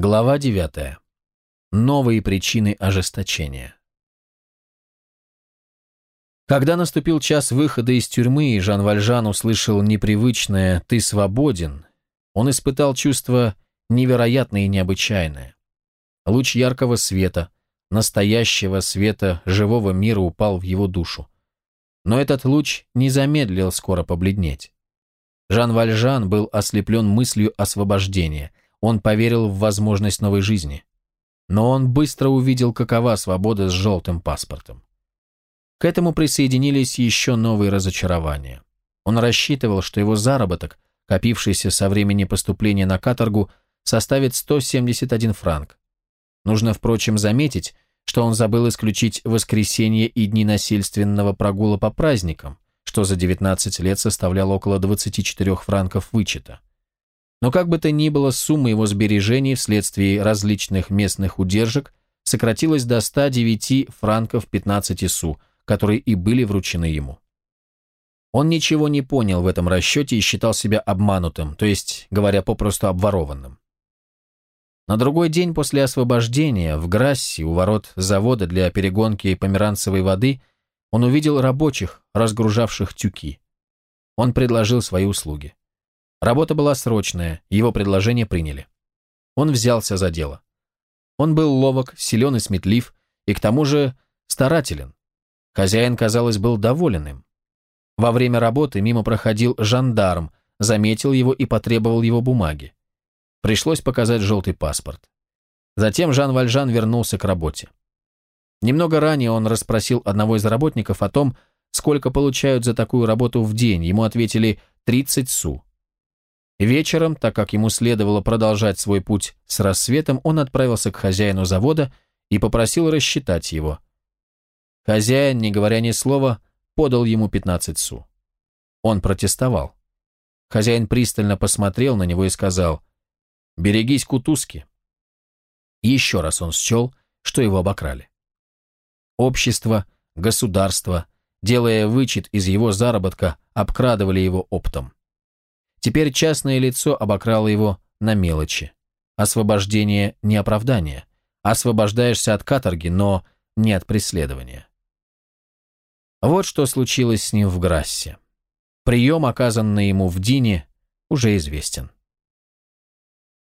Глава 9. Новые причины ожесточения. Когда наступил час выхода из тюрьмы, и Жан Вальжан услышал непривычное «ты свободен», он испытал чувство невероятное и необычайное. Луч яркого света, настоящего света живого мира упал в его душу. Но этот луч не замедлил скоро побледнеть. Жан Вальжан был ослеплен мыслью освобождения – он поверил в возможность новой жизни. Но он быстро увидел, какова свобода с желтым паспортом. К этому присоединились еще новые разочарования. Он рассчитывал, что его заработок, копившийся со времени поступления на каторгу, составит 171 франк. Нужно, впрочем, заметить, что он забыл исключить воскресенье и дни насильственного прогула по праздникам, что за 19 лет составляло около 24 франков вычета. Но как бы то ни было, сумма его сбережений вследствие различных местных удержек сократилась до 109 франков 15 су, которые и были вручены ему. Он ничего не понял в этом расчете и считал себя обманутым, то есть, говоря попросту, обворованным. На другой день после освобождения в Грассе у ворот завода для перегонки померанцевой воды он увидел рабочих, разгружавших тюки. Он предложил свои услуги. Работа была срочная, его предложение приняли. Он взялся за дело. Он был ловок, силен и сметлив, и к тому же старателен. Хозяин, казалось, был доволен им. Во время работы мимо проходил жандарм, заметил его и потребовал его бумаги. Пришлось показать желтый паспорт. Затем Жан Вальжан вернулся к работе. Немного ранее он расспросил одного из работников о том, сколько получают за такую работу в день. Ему ответили 30 су. Вечером, так как ему следовало продолжать свой путь с рассветом, он отправился к хозяину завода и попросил рассчитать его. Хозяин, не говоря ни слова, подал ему 15 су. Он протестовал. Хозяин пристально посмотрел на него и сказал «Берегись кутузки». Еще раз он счел, что его обокрали. Общество, государство, делая вычет из его заработка, обкрадывали его оптом. Теперь частное лицо обокрало его на мелочи. Освобождение не оправдание. Освобождаешься от каторги, но не от преследования. Вот что случилось с ним в Грассе. Прием, оказанный ему в Дине, уже известен.